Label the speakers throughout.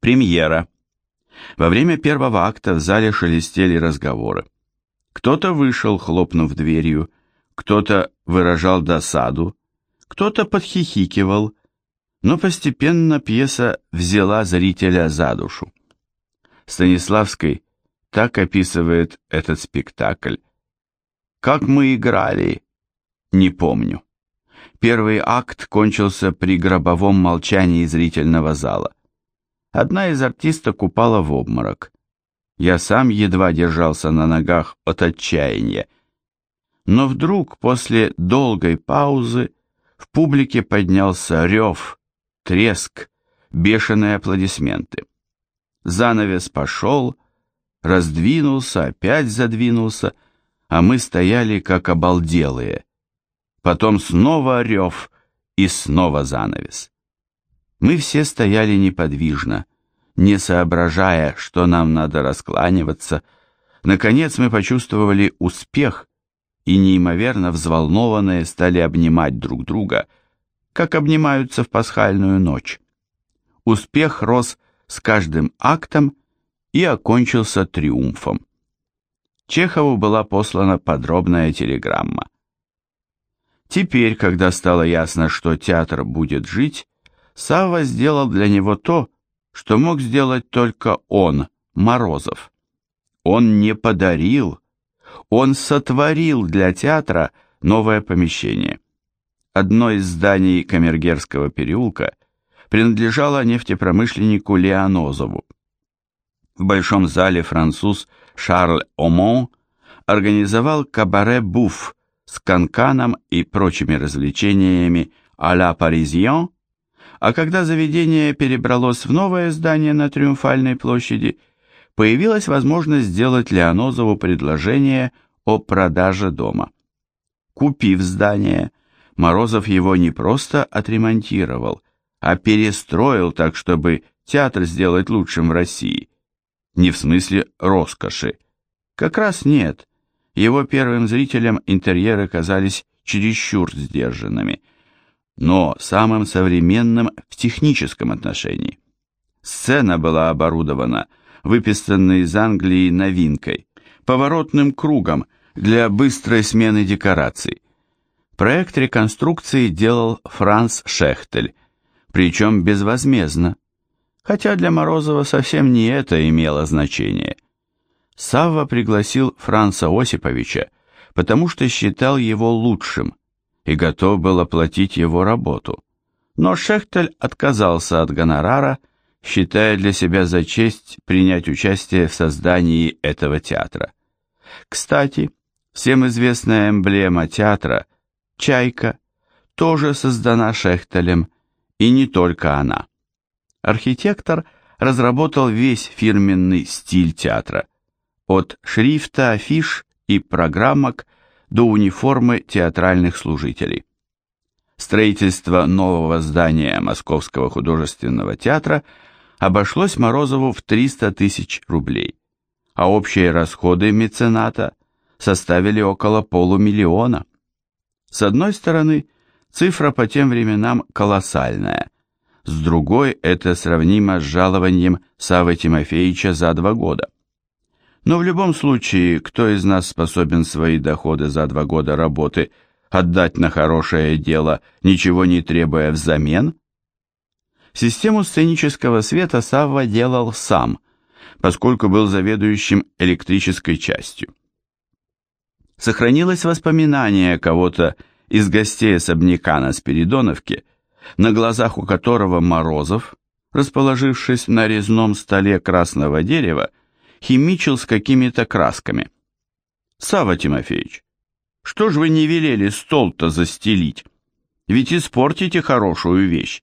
Speaker 1: Премьера. Во время первого акта в зале шелестели разговоры. Кто-то вышел, хлопнув дверью, кто-то выражал досаду, кто-то подхихикивал, но постепенно пьеса взяла зрителя за душу. Станиславский так описывает этот спектакль. Как мы играли, не помню. Первый акт кончился при гробовом молчании зрительного зала. Одна из артисток упала в обморок. Я сам едва держался на ногах от отчаяния. Но вдруг, после долгой паузы, в публике поднялся рев, треск, бешеные аплодисменты. Занавес пошел, раздвинулся, опять задвинулся, а мы стояли как обалделые. Потом снова рев и снова занавес. Мы все стояли неподвижно, не соображая, что нам надо раскланиваться. Наконец мы почувствовали успех и неимоверно взволнованные стали обнимать друг друга, как обнимаются в пасхальную ночь. Успех рос с каждым актом и окончился триумфом. Чехову была послана подробная телеграмма. Теперь, когда стало ясно, что театр будет жить, Савва сделал для него то, что мог сделать только он, Морозов. Он не подарил, он сотворил для театра новое помещение. Одно из зданий Камергерского переулка принадлежало нефтепромышленнику Леонозову. В большом зале француз Шарль Омон организовал кабаре «Буф» с канканом и прочими развлечениями а-ля Паризьен а когда заведение перебралось в новое здание на Триумфальной площади, появилась возможность сделать Леонозову предложение о продаже дома. Купив здание, Морозов его не просто отремонтировал, а перестроил так, чтобы театр сделать лучшим в России. Не в смысле роскоши. Как раз нет. Его первым зрителям интерьеры казались чересчур сдержанными – но самым современным в техническом отношении. Сцена была оборудована выписанной из Англии новинкой, поворотным кругом для быстрой смены декораций. Проект реконструкции делал Франц Шехтель, причем безвозмездно, хотя для Морозова совсем не это имело значение. Савва пригласил Франца Осиповича, потому что считал его лучшим, и готов был оплатить его работу. Но Шехтель отказался от гонорара, считая для себя за честь принять участие в создании этого театра. Кстати, всем известная эмблема театра «Чайка» тоже создана Шехтелем, и не только она. Архитектор разработал весь фирменный стиль театра, от шрифта афиш и программок до униформы театральных служителей. Строительство нового здания Московского художественного театра обошлось Морозову в 300 тысяч рублей, а общие расходы мецената составили около полумиллиона. С одной стороны, цифра по тем временам колоссальная, с другой это сравнимо с жалованием Савы Тимофеевича за два года. Но в любом случае, кто из нас способен свои доходы за два года работы отдать на хорошее дело, ничего не требуя взамен? Систему сценического света Савва делал сам, поскольку был заведующим электрической частью. Сохранилось воспоминание кого-то из гостей особняка на Спиридоновке, на глазах у которого Морозов, расположившись на резном столе красного дерева, химичил с какими-то красками. Сава Тимофеевич, что ж вы не велели стол-то застелить? Ведь испортите хорошую вещь.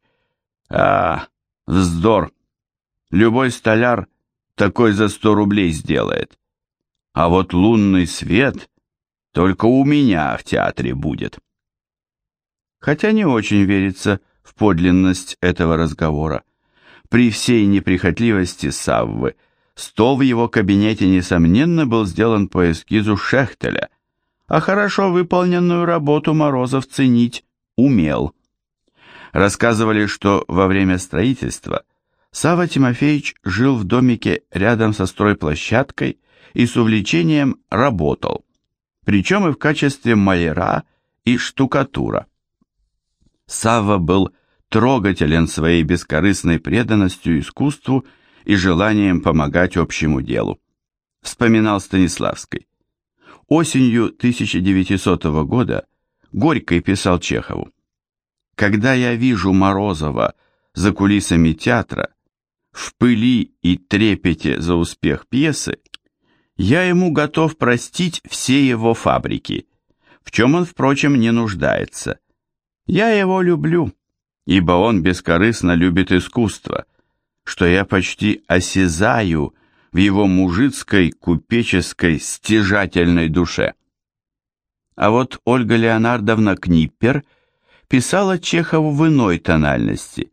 Speaker 1: А, вздор. Любой столяр такой за сто рублей сделает. А вот лунный свет только у меня в театре будет. Хотя не очень верится в подлинность этого разговора. При всей неприхотливости Саввы Стол в его кабинете, несомненно, был сделан по эскизу Шехтеля, а хорошо выполненную работу Морозов ценить умел. Рассказывали, что во время строительства Сава Тимофеевич жил в домике рядом со стройплощадкой и с увлечением работал, причем и в качестве маляра и штукатура. Сава был трогателен своей бескорыстной преданностью искусству и желанием помогать общему делу. Вспоминал Станиславский. Осенью 1900 года Горький писал Чехову. «Когда я вижу Морозова за кулисами театра, в пыли и трепете за успех пьесы, я ему готов простить все его фабрики, в чем он, впрочем, не нуждается. Я его люблю, ибо он бескорыстно любит искусство, что я почти осязаю в его мужицкой, купеческой, стяжательной душе. А вот Ольга Леонардовна Книппер писала Чехову в иной тональности.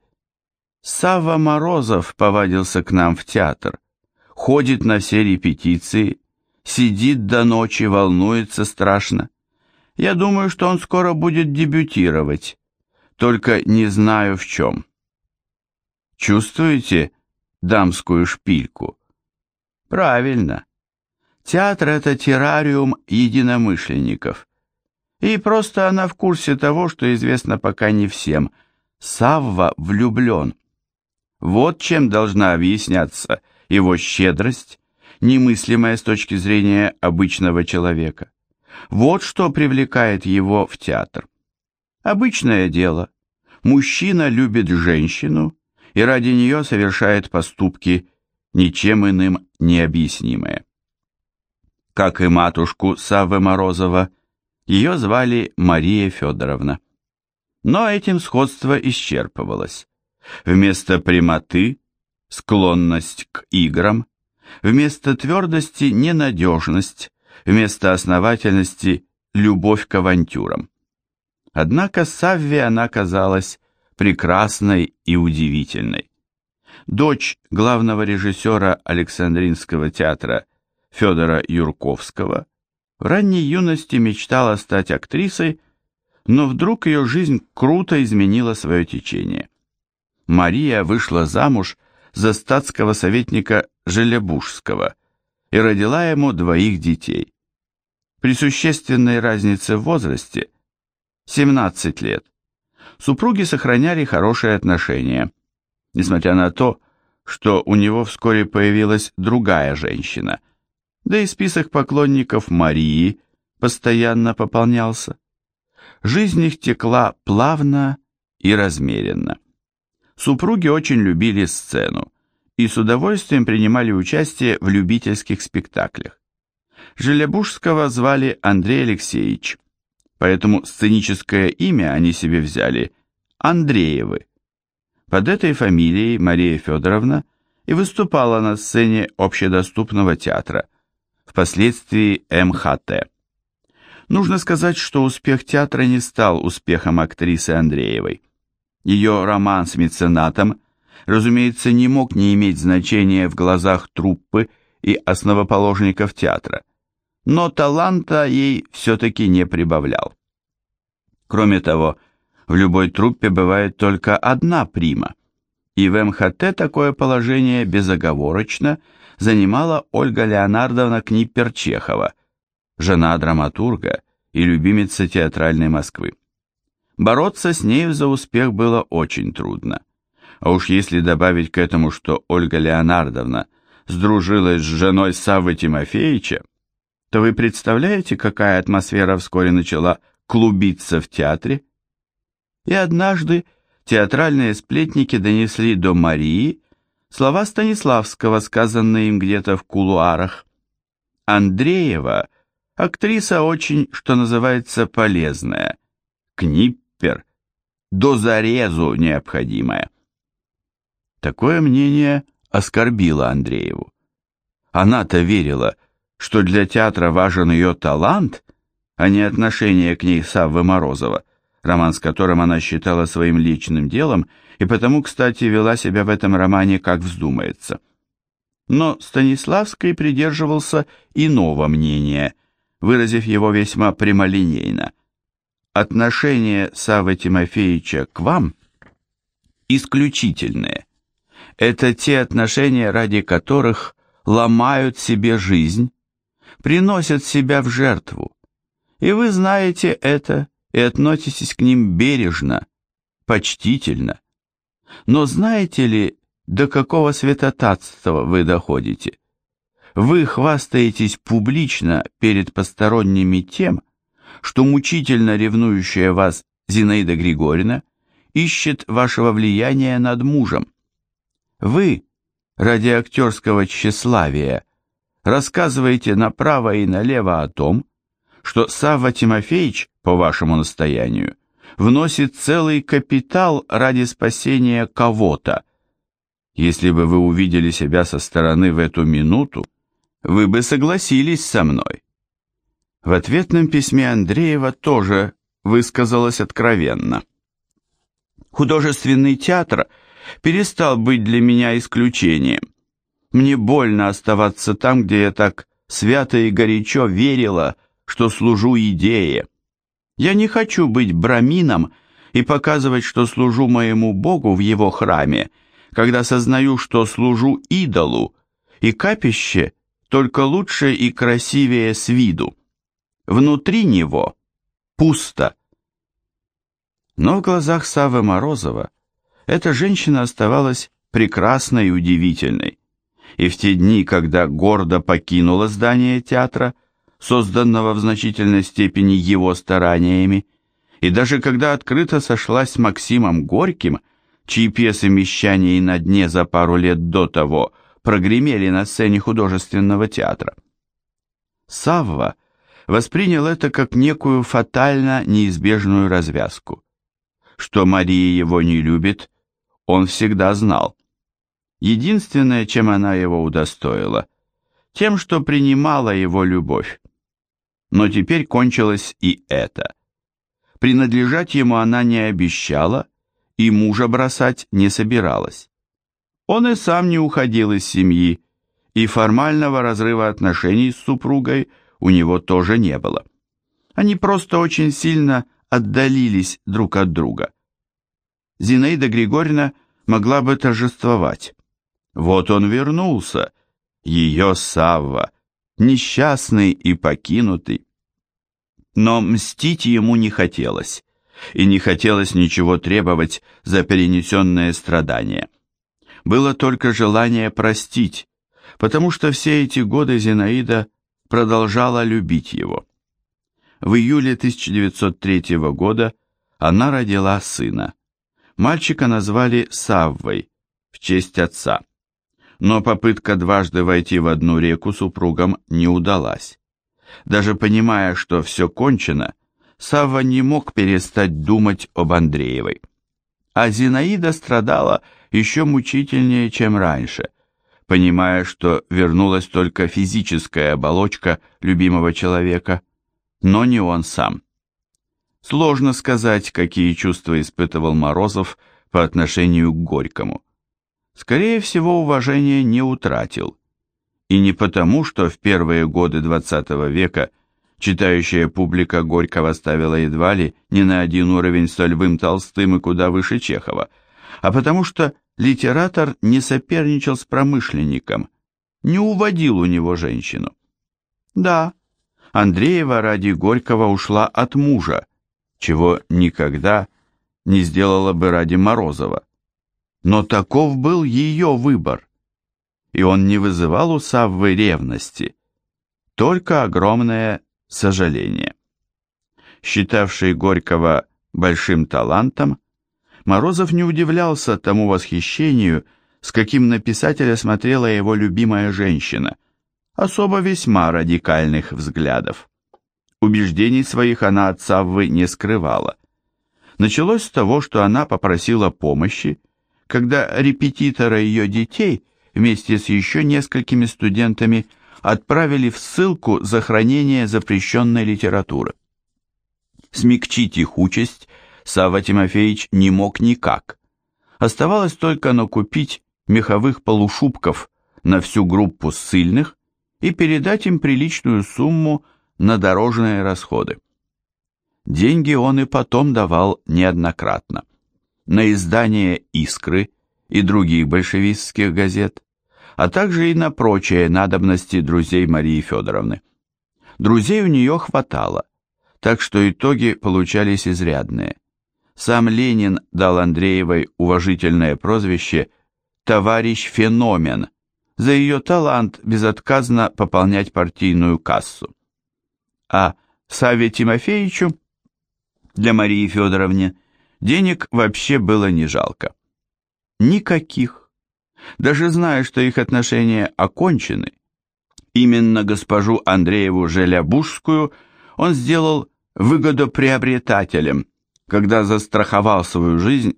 Speaker 1: Савва Морозов повадился к нам в театр, ходит на все репетиции, сидит до ночи, волнуется страшно. Я думаю, что он скоро будет дебютировать, только не знаю в чем. Чувствуете дамскую шпильку? Правильно. Театр – это террариум единомышленников. И просто она в курсе того, что известно пока не всем. Савва влюблен. Вот чем должна объясняться его щедрость, немыслимая с точки зрения обычного человека. Вот что привлекает его в театр. Обычное дело. Мужчина любит женщину и ради нее совершает поступки, ничем иным необъяснимые. Как и матушку Саввы Морозова, ее звали Мария Федоровна. Но этим сходство исчерпывалось. Вместо прямоты – склонность к играм, вместо твердости – ненадежность, вместо основательности – любовь к авантюрам. Однако Савве она казалась прекрасной и удивительной. Дочь главного режиссера Александринского театра Федора Юрковского в ранней юности мечтала стать актрисой, но вдруг ее жизнь круто изменила свое течение. Мария вышла замуж за статского советника Желебужского и родила ему двоих детей. При существенной разнице в возрасте, 17 лет, супруги сохраняли хорошие отношения, несмотря на то, что у него вскоре появилась другая женщина, да и список поклонников Марии постоянно пополнялся. Жизнь их текла плавно и размеренно. Супруги очень любили сцену и с удовольствием принимали участие в любительских спектаклях. Желебужского звали Андрей Алексеевич, поэтому сценическое имя они себе взяли Андреевы. Под этой фамилией Мария Федоровна и выступала на сцене общедоступного театра, впоследствии МХТ. Нужно сказать, что успех театра не стал успехом актрисы Андреевой. Ее роман с меценатом, разумеется, не мог не иметь значения в глазах труппы и основоположников театра, но таланта ей все-таки не прибавлял. Кроме того, в любой труппе бывает только одна прима, и в МХТ такое положение безоговорочно занимала Ольга Леонардовна Книппер-Чехова, жена драматурга и любимица театральной Москвы. Бороться с нею за успех было очень трудно. А уж если добавить к этому, что Ольга Леонардовна сдружилась с женой Саввы Тимофеевича, то вы представляете, какая атмосфера вскоре начала клубиться в театре? И однажды театральные сплетники донесли до Марии слова Станиславского, сказанные им где-то в кулуарах. Андреева – актриса очень, что называется, полезная. Книп Купер до зарезу необходимое. Такое мнение оскорбило Андрееву. Она-то верила, что для театра важен ее талант, а не отношение к ней Саввы Морозова, роман с которым она считала своим личным делом и потому, кстати, вела себя в этом романе как вздумается. Но Станиславский придерживался иного мнения, выразив его весьма прямолинейно – отношение Савы Тимофеевича к вам исключительное. Это те отношения, ради которых ломают себе жизнь, приносят себя в жертву. И вы знаете это и относитесь к ним бережно, почтительно. Но знаете ли, до какого святотатства вы доходите? Вы хвастаетесь публично перед посторонними тем, что мучительно ревнующая вас Зинаида Григорьевна ищет вашего влияния над мужем. Вы, ради актерского тщеславия, рассказываете направо и налево о том, что Савва Тимофеевич, по вашему настоянию, вносит целый капитал ради спасения кого-то. Если бы вы увидели себя со стороны в эту минуту, вы бы согласились со мной. В ответном письме Андреева тоже высказалась откровенно. Художественный театр перестал быть для меня исключением. Мне больно оставаться там, где я так свято и горячо верила, что служу идее. Я не хочу быть брамином и показывать, что служу моему Богу в его храме, когда сознаю, что служу идолу, и капище только лучше и красивее с виду. Внутри него пусто. Но в глазах Савы Морозова эта женщина оставалась прекрасной и удивительной. И в те дни, когда гордо покинула здание театра, созданного в значительной степени его стараниями, и даже когда открыто сошлась с Максимом Горьким, чьи пьесы «Мещане» и «На дне» за пару лет до того прогремели на сцене художественного театра. Савва воспринял это как некую фатально неизбежную развязку. Что Мария его не любит, он всегда знал. Единственное, чем она его удостоила, тем, что принимала его любовь. Но теперь кончилось и это. Принадлежать ему она не обещала, и мужа бросать не собиралась. Он и сам не уходил из семьи, и формального разрыва отношений с супругой у него тоже не было. Они просто очень сильно отдалились друг от друга. Зинаида Григорьевна могла бы торжествовать. Вот он вернулся, ее Савва, несчастный и покинутый. Но мстить ему не хотелось, и не хотелось ничего требовать за перенесенные страдания. Было только желание простить, потому что все эти годы Зинаида продолжала любить его. В июле 1903 года она родила сына. Мальчика назвали Саввой в честь отца но попытка дважды войти в одну реку супругам не удалась. Даже понимая, что все кончено, Савва не мог перестать думать об Андреевой. А Зинаида страдала еще мучительнее, чем раньше, понимая, что вернулась только физическая оболочка любимого человека, но не он сам. Сложно сказать, какие чувства испытывал Морозов по отношению к Горькому скорее всего, уважение не утратил. И не потому, что в первые годы XX века читающая публика Горького ставила едва ли не на один уровень с Львым Толстым и куда выше Чехова, а потому что литератор не соперничал с промышленником, не уводил у него женщину. Да, Андреева ради Горького ушла от мужа, чего никогда не сделала бы ради Морозова. Но таков был ее выбор, и он не вызывал у Саввы ревности, только огромное сожаление. Считавший Горького большим талантом, Морозов не удивлялся тому восхищению, с каким на писателя смотрела его любимая женщина, особо весьма радикальных взглядов. Убеждений своих она от Саввы не скрывала. Началось с того, что она попросила помощи, когда репетитора ее детей вместе с еще несколькими студентами отправили в ссылку за хранение запрещенной литературы. Смягчить их участь Савва Тимофеевич не мог никак. Оставалось только накупить меховых полушубков на всю группу ссыльных и передать им приличную сумму на дорожные расходы. Деньги он и потом давал неоднократно на издание «Искры» и других большевистских газет, а также и на прочие надобности друзей Марии Федоровны. Друзей у нее хватало, так что итоги получались изрядные. Сам Ленин дал Андреевой уважительное прозвище «товарищ феномен» за ее талант безотказно пополнять партийную кассу. А Саве Тимофеевичу для Марии Федоровны денег вообще было не жалко. Никаких. Даже зная, что их отношения окончены, именно госпожу Андрееву Желябужскую он сделал выгодоприобретателем, когда застраховал свою жизнь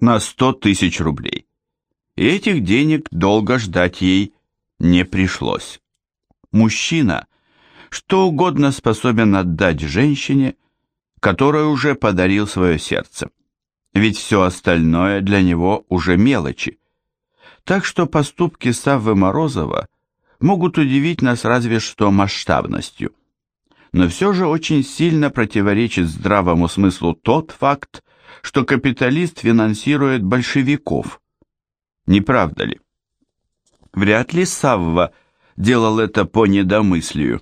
Speaker 1: на 100 тысяч рублей. И этих денег долго ждать ей не пришлось. Мужчина что угодно способен отдать женщине, которой уже подарил свое сердце. Ведь все остальное для него уже мелочи. Так что поступки Саввы Морозова могут удивить нас разве что масштабностью – но все же очень сильно противоречит здравому смыслу тот факт, что капиталист финансирует большевиков. Не правда ли? Вряд ли Савва делал это по недомыслию.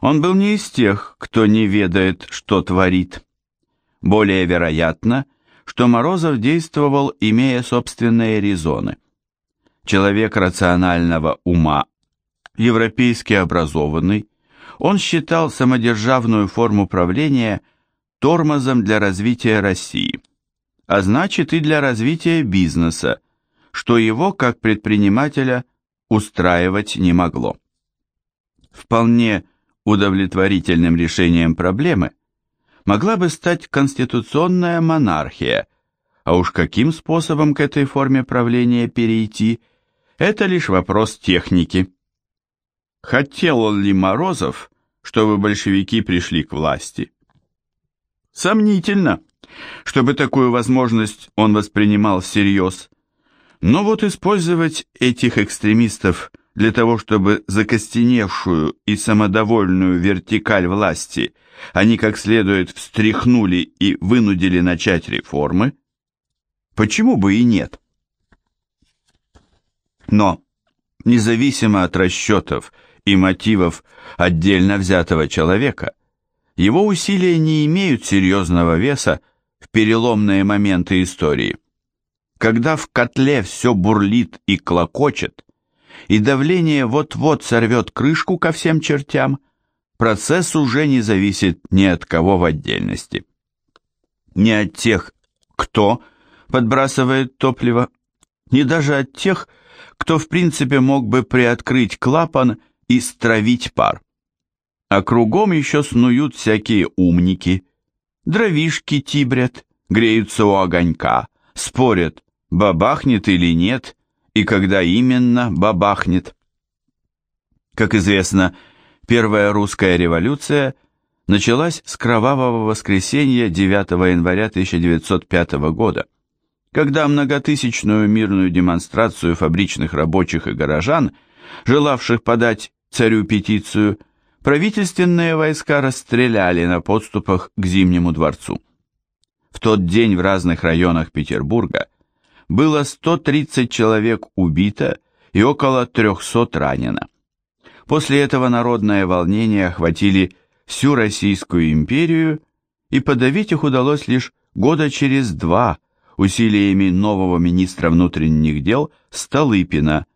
Speaker 1: Он был не из тех, кто не ведает, что творит. Более вероятно, что Морозов действовал, имея собственные резоны. Человек рационального ума, европейски образованный, он считал самодержавную форму правления тормозом для развития России, а значит и для развития бизнеса, что его, как предпринимателя, устраивать не могло. Вполне удовлетворительным решением проблемы могла бы стать конституционная монархия, а уж каким способом к этой форме правления перейти, это лишь вопрос техники. Хотел ли Морозов, чтобы большевики пришли к власти? Сомнительно, чтобы такую возможность он воспринимал всерьез. Но вот использовать этих экстремистов для того, чтобы закостеневшую и самодовольную вертикаль власти они как следует встряхнули и вынудили начать реформы, почему бы и нет? Но, независимо от расчетов и мотивов отдельно взятого человека, его усилия не имеют серьезного веса в переломные моменты истории. Когда в котле все бурлит и клокочет, и давление вот-вот сорвет крышку ко всем чертям, процесс уже не зависит ни от кого в отдельности. Ни от тех, кто подбрасывает топливо, ни даже от тех, кто в принципе мог бы приоткрыть клапан и стравить пар. А кругом еще снуют всякие умники, дровишки тибрят, греются у огонька, спорят, бабахнет или нет, и когда именно бабахнет. Как известно, первая русская революция началась с кровавого воскресенья 9 января 1905 года, когда многотысячную мирную демонстрацию фабричных рабочих и горожан, желавших подать царю петицию, правительственные войска расстреляли на подступах к Зимнему дворцу. В тот день в разных районах Петербурга было 130 человек убито и около 300 ранено. После этого народное волнение охватили всю Российскую империю, и подавить их удалось лишь года через два усилиями нового министра внутренних дел Столыпина,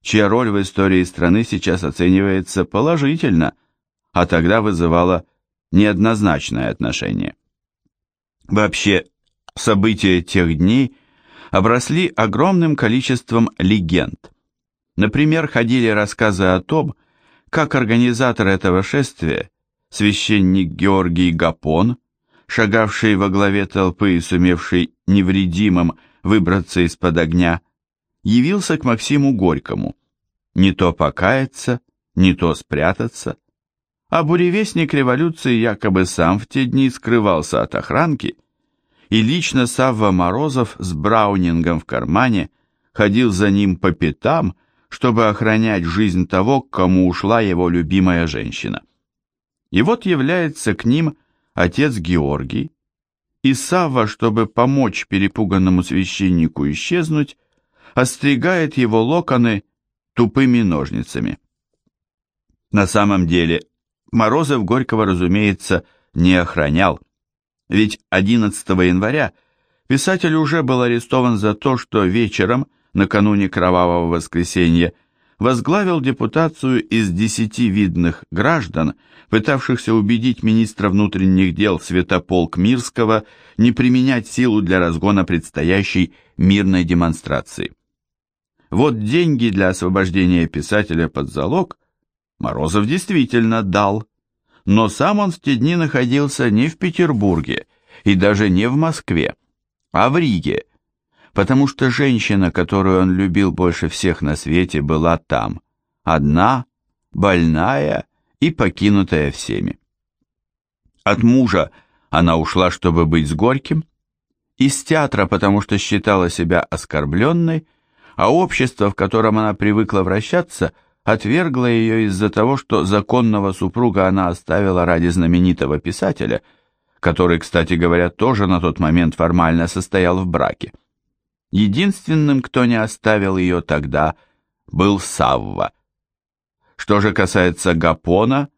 Speaker 1: чья роль в истории страны сейчас оценивается положительно, а тогда вызывала неоднозначное отношение. Вообще, события тех дней обросли огромным количеством легенд. Например, ходили рассказы о том, как организатор этого шествия, священник Георгий Гапон, шагавший во главе толпы и сумевший невредимым выбраться из-под огня, явился к Максиму Горькому, не то покаяться, не то спрятаться, а буревестник революции якобы сам в те дни скрывался от охранки, и лично Савва Морозов с Браунингом в кармане ходил за ним по пятам, чтобы охранять жизнь того, к кому ушла его любимая женщина. И вот является к ним отец Георгий, и Савва, чтобы помочь перепуганному священнику исчезнуть, остригает его локоны тупыми ножницами. На самом деле, Морозов Горького, разумеется, не охранял, ведь 11 января писатель уже был арестован за то, что вечером, накануне Кровавого воскресенья, возглавил депутацию из десяти видных граждан, пытавшихся убедить министра внутренних дел Святополк Мирского не применять силу для разгона предстоящей мирной демонстрации. Вот деньги для освобождения писателя под залог Морозов действительно дал, но сам он в те дни находился не в Петербурге и даже не в Москве, а в Риге, потому что женщина, которую он любил больше всех на свете, была там, одна, больная и покинутая всеми. От мужа она ушла, чтобы быть с Горьким, из театра, потому что считала себя оскорбленной, а общество, в котором она привыкла вращаться, отвергло ее из-за того, что законного супруга она оставила ради знаменитого писателя, который, кстати говоря, тоже на тот момент формально состоял в браке. Единственным, кто не оставил ее тогда, был Савва. Что же касается Гапона,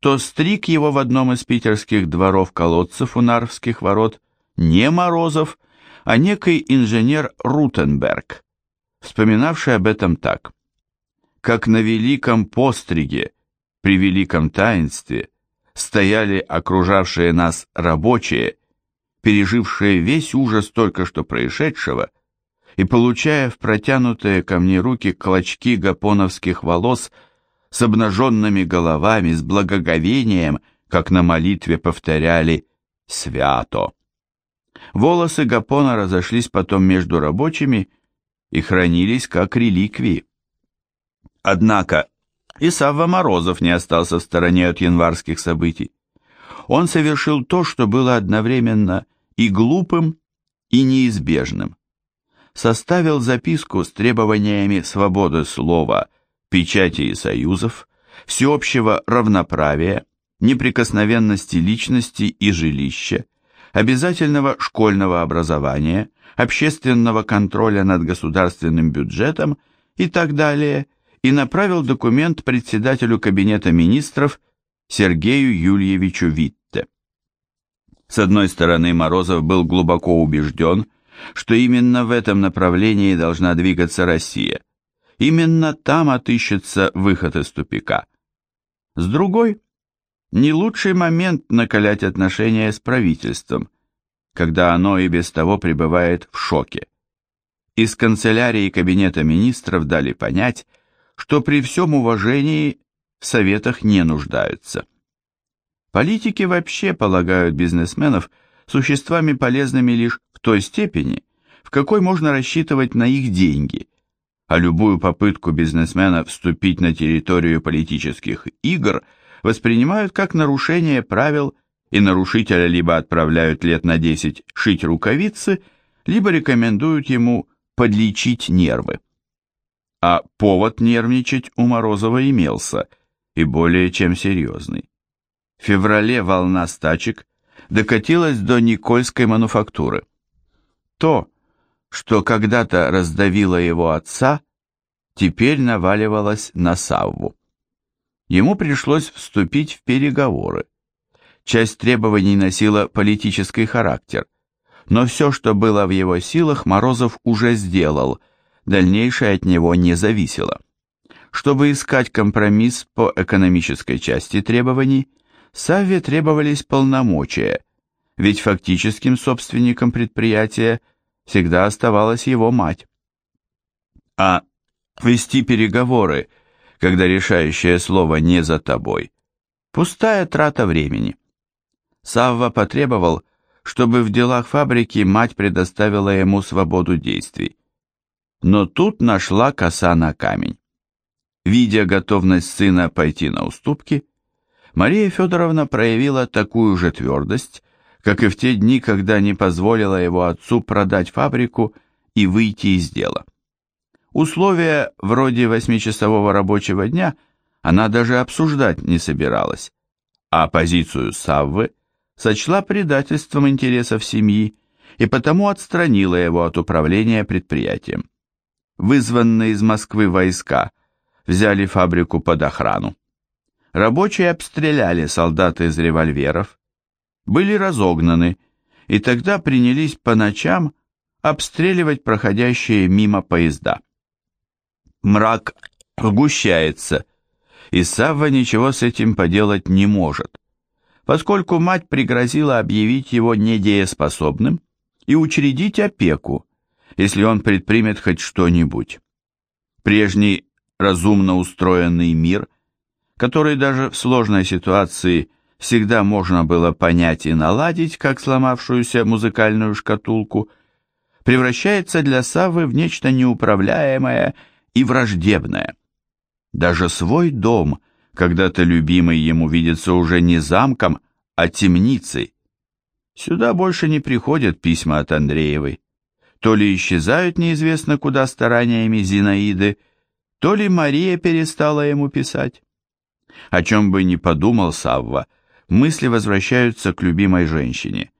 Speaker 1: то стриг его в одном из питерских дворов-колодцев у Нарвских ворот не Морозов, а некий инженер Рутенберг, вспоминавший об этом так. «Как на великом постриге, при великом таинстве, стояли окружавшие нас рабочие, пережившие весь ужас только что происшедшего, и получая в протянутые ко мне руки клочки гапоновских волос с обнаженными головами, с благоговением, как на молитве повторяли «Свято». Волосы Гапона разошлись потом между рабочими и хранились как реликвии. Однако и Савва Морозов не остался в стороне от январских событий. Он совершил то, что было одновременно и глупым, и неизбежным составил записку с требованиями свободы слова, печати и союзов, всеобщего равноправия, неприкосновенности личности и жилища, обязательного школьного образования, общественного контроля над государственным бюджетом и так далее, и направил документ председателю Кабинета министров Сергею Юльевичу Витте. С одной стороны, Морозов был глубоко убежден, что именно в этом направлении должна двигаться Россия. Именно там отыщется выход из тупика. С другой, не лучший момент накалять отношения с правительством, когда оно и без того пребывает в шоке. Из канцелярии Кабинета министров дали понять, что при всем уважении в советах не нуждаются. Политики вообще полагают бизнесменов существами полезными лишь в той степени, в какой можно рассчитывать на их деньги, а любую попытку бизнесмена вступить на территорию политических игр воспринимают как нарушение правил и нарушителя либо отправляют лет на 10 шить рукавицы, либо рекомендуют ему подлечить нервы. А повод нервничать у Морозова имелся, и более чем серьезный. В феврале волна стачек докатилась до Никольской мануфактуры. То, что когда-то раздавило его отца, теперь наваливалось на Савву. Ему пришлось вступить в переговоры. Часть требований носила политический характер, но все, что было в его силах, Морозов уже сделал, дальнейшее от него не зависело. Чтобы искать компромисс по экономической части требований, Савве требовались полномочия, ведь фактическим собственником предприятия всегда оставалась его мать. А вести переговоры, когда решающее слово не за тобой, пустая трата времени. Савва потребовал, чтобы в делах фабрики мать предоставила ему свободу действий. Но тут нашла коса на камень. Видя готовность сына пойти на уступки, Мария Федоровна проявила такую же твердость, как и в те дни, когда не позволила его отцу продать фабрику и выйти из дела. Условия вроде восьмичасового рабочего дня она даже обсуждать не собиралась, а позицию Саввы сочла предательством интересов семьи и потому отстранила его от управления предприятием. Вызванные из Москвы войска взяли фабрику под охрану. Рабочие обстреляли солдат из револьверов, были разогнаны, и тогда принялись по ночам обстреливать проходящие мимо поезда. Мрак сгущается, и Савва ничего с этим поделать не может, поскольку мать пригрозила объявить его недееспособным и учредить опеку, если он предпримет хоть что-нибудь. Прежний разумно устроенный мир, который даже в сложной ситуации всегда можно было понять и наладить, как сломавшуюся музыкальную шкатулку, превращается для Саввы в нечто неуправляемое и враждебное. Даже свой дом, когда-то любимый ему, видится уже не замком, а темницей. Сюда больше не приходят письма от Андреевой. То ли исчезают неизвестно куда стараниями Зинаиды, то ли Мария перестала ему писать. О чем бы ни подумал Савва, мысли возвращаются к любимой женщине,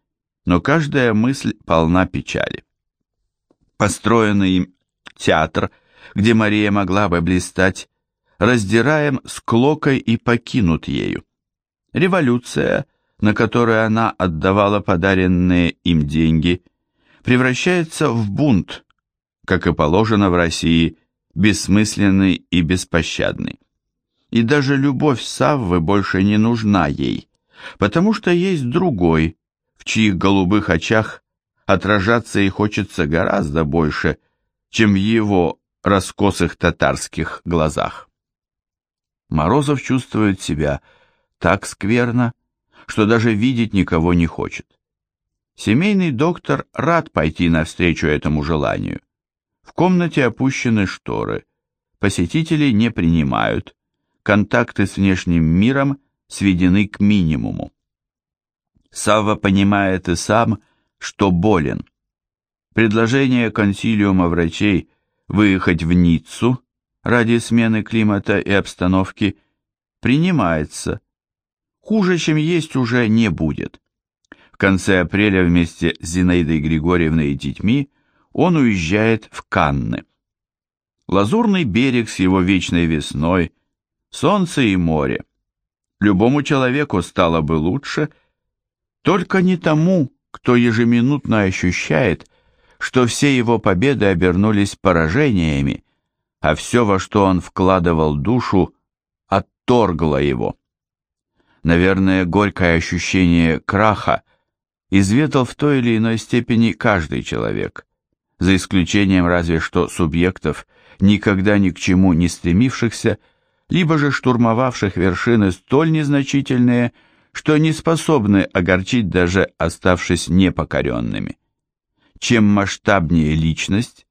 Speaker 1: но каждая мысль полна печали. Построенный им театр, где Мария могла бы блистать, раздираем с клокой и покинут ею. Революция, на которую она отдавала подаренные им деньги, превращается в бунт, как и положено в России, бессмысленный и беспощадный. И даже любовь Саввы больше не нужна ей, потому что есть другой, в чьих голубых очах отражаться и хочется гораздо больше, чем в его раскосых татарских глазах. Морозов чувствует себя так скверно, что даже видеть никого не хочет. Семейный доктор рад пойти навстречу этому желанию. В комнате опущены шторы, посетителей не принимают, контакты с внешним миром сведены к минимуму. Савва понимает и сам, что болен. Предложение консилиума врачей выехать в Ниццу ради смены климата и обстановки принимается. Хуже, чем есть, уже не будет. В конце апреля вместе с Зинаидой Григорьевной и детьми он уезжает в Канны. Лазурный берег с его вечной весной, солнце и море. Любому человеку стало бы лучше, только не тому, кто ежеминутно ощущает, что все его победы обернулись поражениями, а все, во что он вкладывал душу, отторгло его. Наверное, горькое ощущение краха изведал в той или иной степени каждый человек за исключением разве что субъектов, никогда ни к чему не стремившихся, либо же штурмовавших вершины столь незначительные, что не способны огорчить даже оставшись непокоренными. Чем масштабнее личность,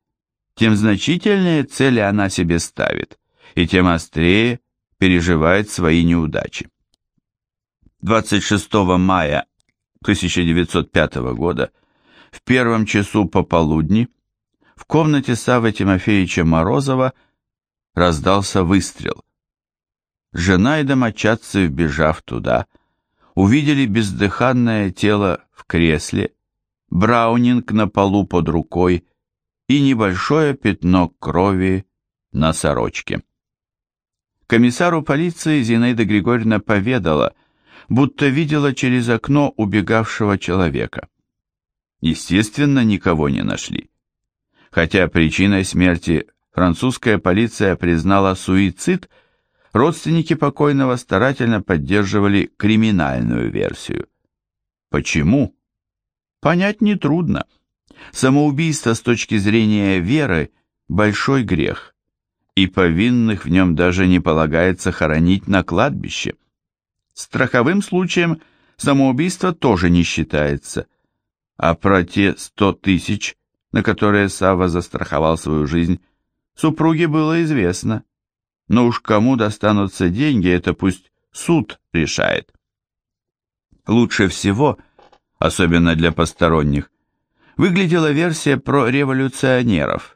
Speaker 1: тем значительнее цели она себе ставит, и тем острее переживает свои неудачи. 26 мая 1905 года в первом часу пополудни в комнате Савы Тимофеевича Морозова раздался выстрел. Жена и домочадцы, вбежав туда, увидели бездыханное тело в кресле, браунинг на полу под рукой и небольшое пятно крови на сорочке. Комиссару полиции Зинаида Григорьевна поведала, будто видела через окно убегавшего человека. Естественно, никого не нашли хотя причиной смерти французская полиция признала суицид, родственники покойного старательно поддерживали криминальную версию. Почему? Понять нетрудно. Самоубийство с точки зрения веры – большой грех, и повинных в нем даже не полагается хоронить на кладбище. Страховым случаем самоубийство тоже не считается, а про те сто тысяч – на которое Сава застраховал свою жизнь, супруге было известно. Но уж кому достанутся деньги, это пусть суд решает. Лучше всего, особенно для посторонних, выглядела версия про революционеров,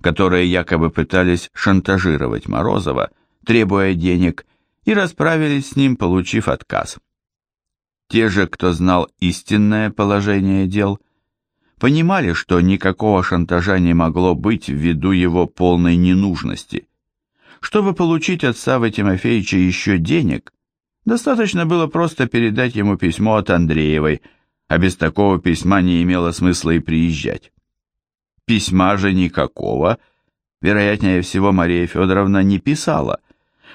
Speaker 1: которые якобы пытались шантажировать Морозова, требуя денег, и расправились с ним, получив отказ. Те же, кто знал истинное положение дел, понимали, что никакого шантажа не могло быть ввиду его полной ненужности. Чтобы получить от Савы Тимофеевича еще денег, достаточно было просто передать ему письмо от Андреевой, а без такого письма не имело смысла и приезжать. Письма же никакого, вероятнее всего, Мария Федоровна не писала,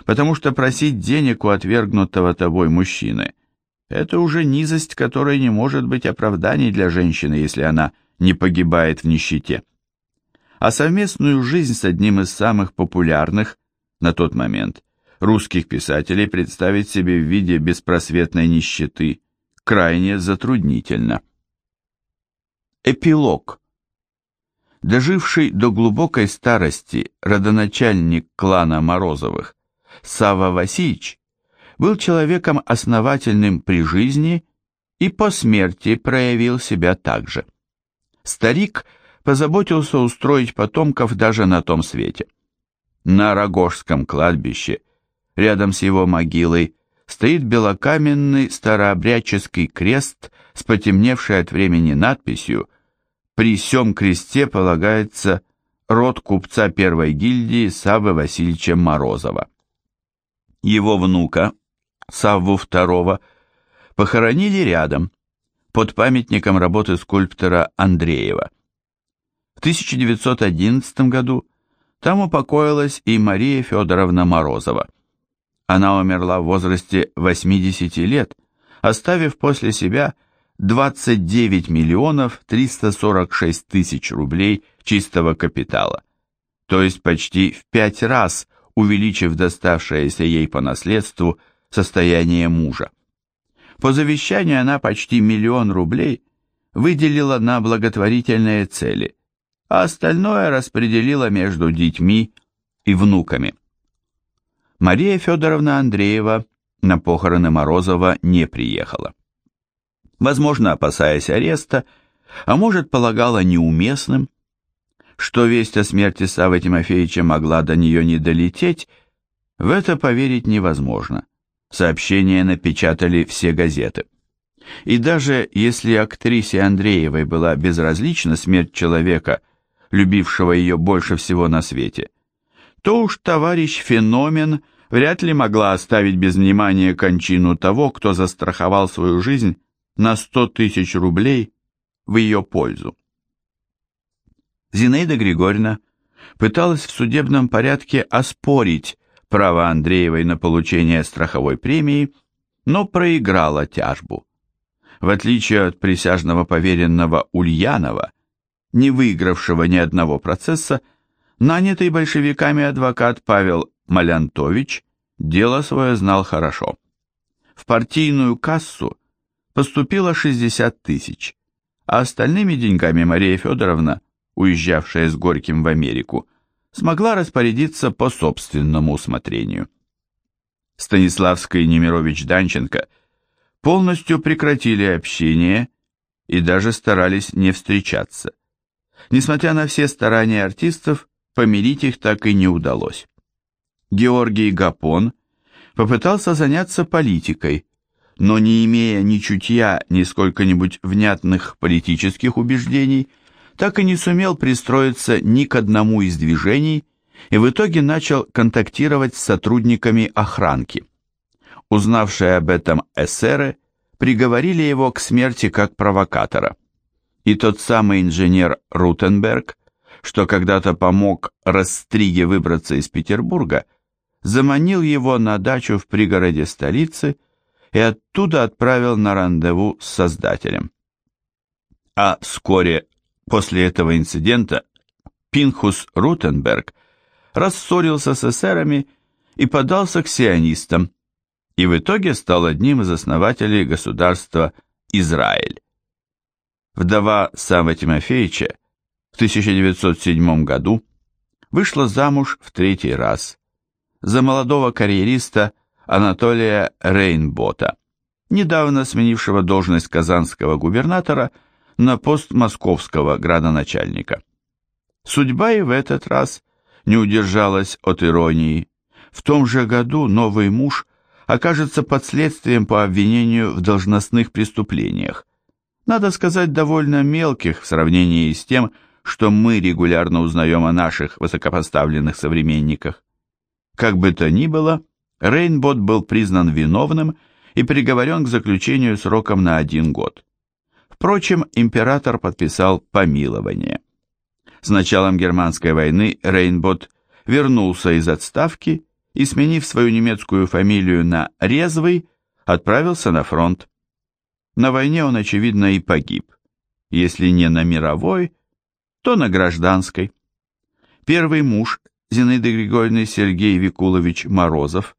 Speaker 1: потому что просить денег у отвергнутого тобой мужчины – это уже низость, которой не может быть оправданий для женщины, если она не погибает в нищете. А совместную жизнь с одним из самых популярных на тот момент русских писателей представить себе в виде беспросветной нищеты крайне затруднительно. Эпилог Доживший до глубокой старости родоначальник клана Морозовых Сава Васильевич был человеком основательным при жизни и по смерти проявил себя также. Старик позаботился устроить потомков даже на том свете. На Рогожском кладбище, рядом с его могилой, стоит белокаменный старообрядческий крест с потемневшей от времени надписью при сём кресте полагается род купца первой гильдии Савы Васильевича Морозова. Его внука, Савву II, похоронили рядом, под памятником работы скульптора Андреева. В 1911 году там упокоилась и Мария Федоровна Морозова. Она умерла в возрасте 80 лет, оставив после себя 29 миллионов 346 тысяч рублей чистого капитала, то есть почти в пять раз увеличив доставшееся ей по наследству состояние мужа. По завещанию она почти миллион рублей выделила на благотворительные цели, а остальное распределила между детьми и внуками. Мария Федоровна Андреева на похороны Морозова не приехала возможно, опасаясь ареста, а может, полагала неуместным, что весть о смерти Савы Тимофеевича могла до нее не долететь, в это поверить невозможно. Сообщения напечатали все газеты. И даже если актрисе Андреевой была безразлична смерть человека, любившего ее больше всего на свете, то уж товарищ Феномен вряд ли могла оставить без внимания кончину того, кто застраховал свою жизнь на 100 тысяч рублей в ее пользу. Зинаида Григорьевна пыталась в судебном порядке оспорить право Андреевой на получение страховой премии, но проиграла тяжбу. В отличие от присяжного поверенного Ульянова, не выигравшего ни одного процесса, нанятый большевиками адвокат Павел Малянтович дело свое знал хорошо. В партийную кассу поступило 60 тысяч, а остальными деньгами Мария Федоровна, уезжавшая с Горьким в Америку, смогла распорядиться по собственному усмотрению. Станиславский и Немирович Данченко полностью прекратили общение и даже старались не встречаться. Несмотря на все старания артистов, помирить их так и не удалось. Георгий Гапон попытался заняться политикой, но не имея ни чутья, ни сколько-нибудь внятных политических убеждений, так и не сумел пристроиться ни к одному из движений и в итоге начал контактировать с сотрудниками охранки. Узнавшие об этом эсеры приговорили его к смерти как провокатора. И тот самый инженер Рутенберг, что когда-то помог Растриге выбраться из Петербурга, заманил его на дачу в пригороде столицы – и оттуда отправил на рандеву с Создателем. А вскоре после этого инцидента Пинхус Рутенберг рассорился с эсерами и подался к сионистам, и в итоге стал одним из основателей государства Израиль. Вдова Сава Тимофеевича в 1907 году вышла замуж в третий раз за молодого карьериста Анатолия Рейнбота, недавно сменившего должность казанского губернатора на пост московского градоначальника. Судьба и в этот раз не удержалась от иронии. В том же году новый муж окажется под следствием по обвинению в должностных преступлениях, надо сказать, довольно мелких в сравнении с тем, что мы регулярно узнаем о наших высокопоставленных современниках. Как бы то ни было, Рейнбот был признан виновным и приговорен к заключению сроком на один год. Впрочем, император подписал помилование. С началом германской войны Рейнбот вернулся из отставки и, сменив свою немецкую фамилию на Резвый, отправился на фронт. На войне он, очевидно, и погиб. Если не на мировой, то на гражданской. Первый муж Зинаиды Григорьевны Сергей Викулович Морозов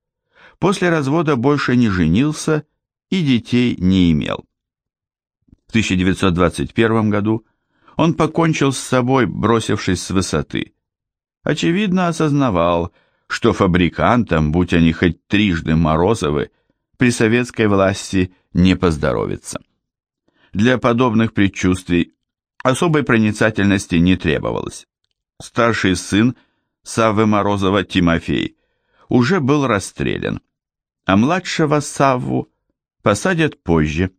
Speaker 1: после развода больше не женился и детей не имел. В 1921 году он покончил с собой, бросившись с высоты. Очевидно осознавал, что фабрикантам, будь они хоть трижды Морозовы, при советской власти не поздоровится. Для подобных предчувствий особой проницательности не требовалось. Старший сын Саввы Морозова Тимофей уже был расстрелян, а младшего Савву посадят позже.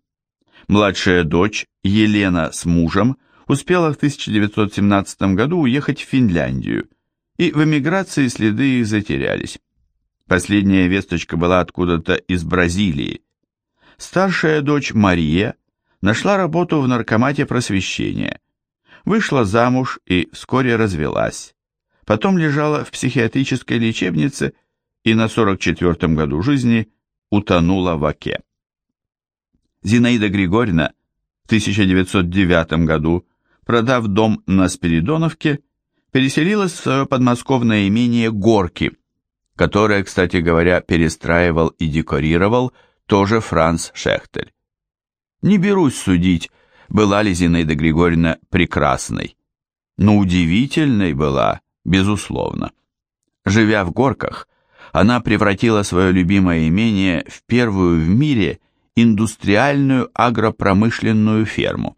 Speaker 1: Младшая дочь Елена с мужем успела в 1917 году уехать в Финляндию, и в эмиграции следы их затерялись. Последняя весточка была откуда-то из Бразилии. Старшая дочь Мария нашла работу в наркомате просвещения, вышла замуж и вскоре развелась. Потом лежала в психиатрической лечебнице и на 44-м году жизни утонула в оке. Зинаида Григорьевна в 1909 году, продав дом на Спиридоновке, переселилась в свое подмосковное имение Горки, которое, кстати говоря, перестраивал и декорировал тоже Франц Шехтель. Не берусь судить, была ли Зинаида Григорьевна прекрасной, но удивительной была, безусловно. Живя в Горках, она превратила свое любимое имение в первую в мире индустриальную агропромышленную ферму.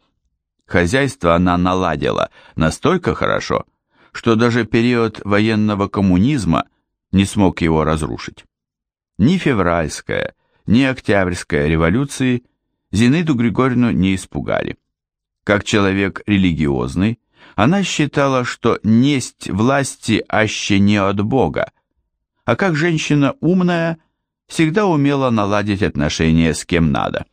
Speaker 1: Хозяйство она наладила настолько хорошо, что даже период военного коммунизма не смог его разрушить. Ни февральская, ни октябрьская революции Зинаиду Григорьевну не испугали. Как человек религиозный, она считала, что несть власти аще не от Бога, а как женщина умная, всегда умела наладить отношения с кем надо.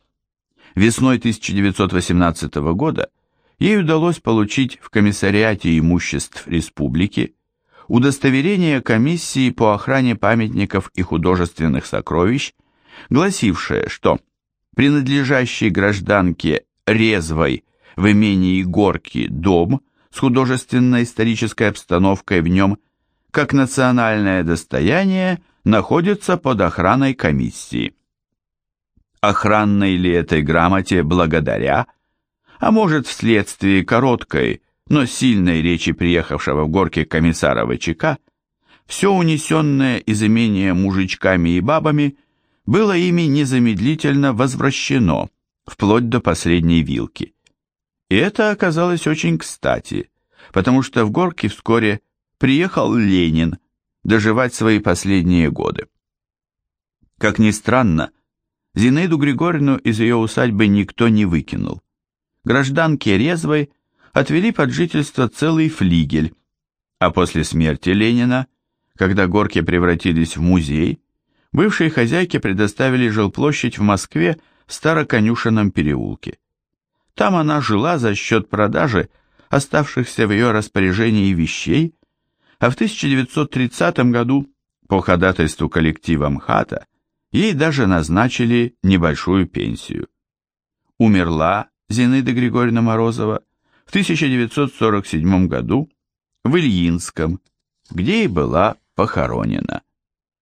Speaker 1: Весной 1918 года ей удалось получить в комиссариате имуществ республики удостоверение комиссии по охране памятников и художественных сокровищ, гласившее, что принадлежащий гражданке Резвой в имении Горки дом с художественно-исторической обстановкой в нем, как национальное достояние, находится под охраной комиссии. Охранной ли этой грамоте благодаря, а может вследствие короткой, но сильной речи приехавшего в горке комиссара ВЧК, все унесенное из имения мужичками и бабами было ими незамедлительно возвращено, вплоть до последней вилки. И это оказалось очень кстати, потому что в горке вскоре приехал Ленин доживать свои последние годы. Как ни странно, Зинаиду Григорьевну из ее усадьбы никто не выкинул. Гражданки Резвой отвели под жительство целый флигель, а после смерти Ленина, когда горки превратились в музей, бывшей хозяйке предоставили жилплощадь в Москве в Староконюшенном переулке. Там она жила за счет продажи оставшихся в ее распоряжении вещей, а в 1930 году по ходатайству коллектива МХАТа ей даже назначили небольшую пенсию. Умерла Зинаида Григорьевна Морозова в 1947 году в Ильинском, где и была похоронена.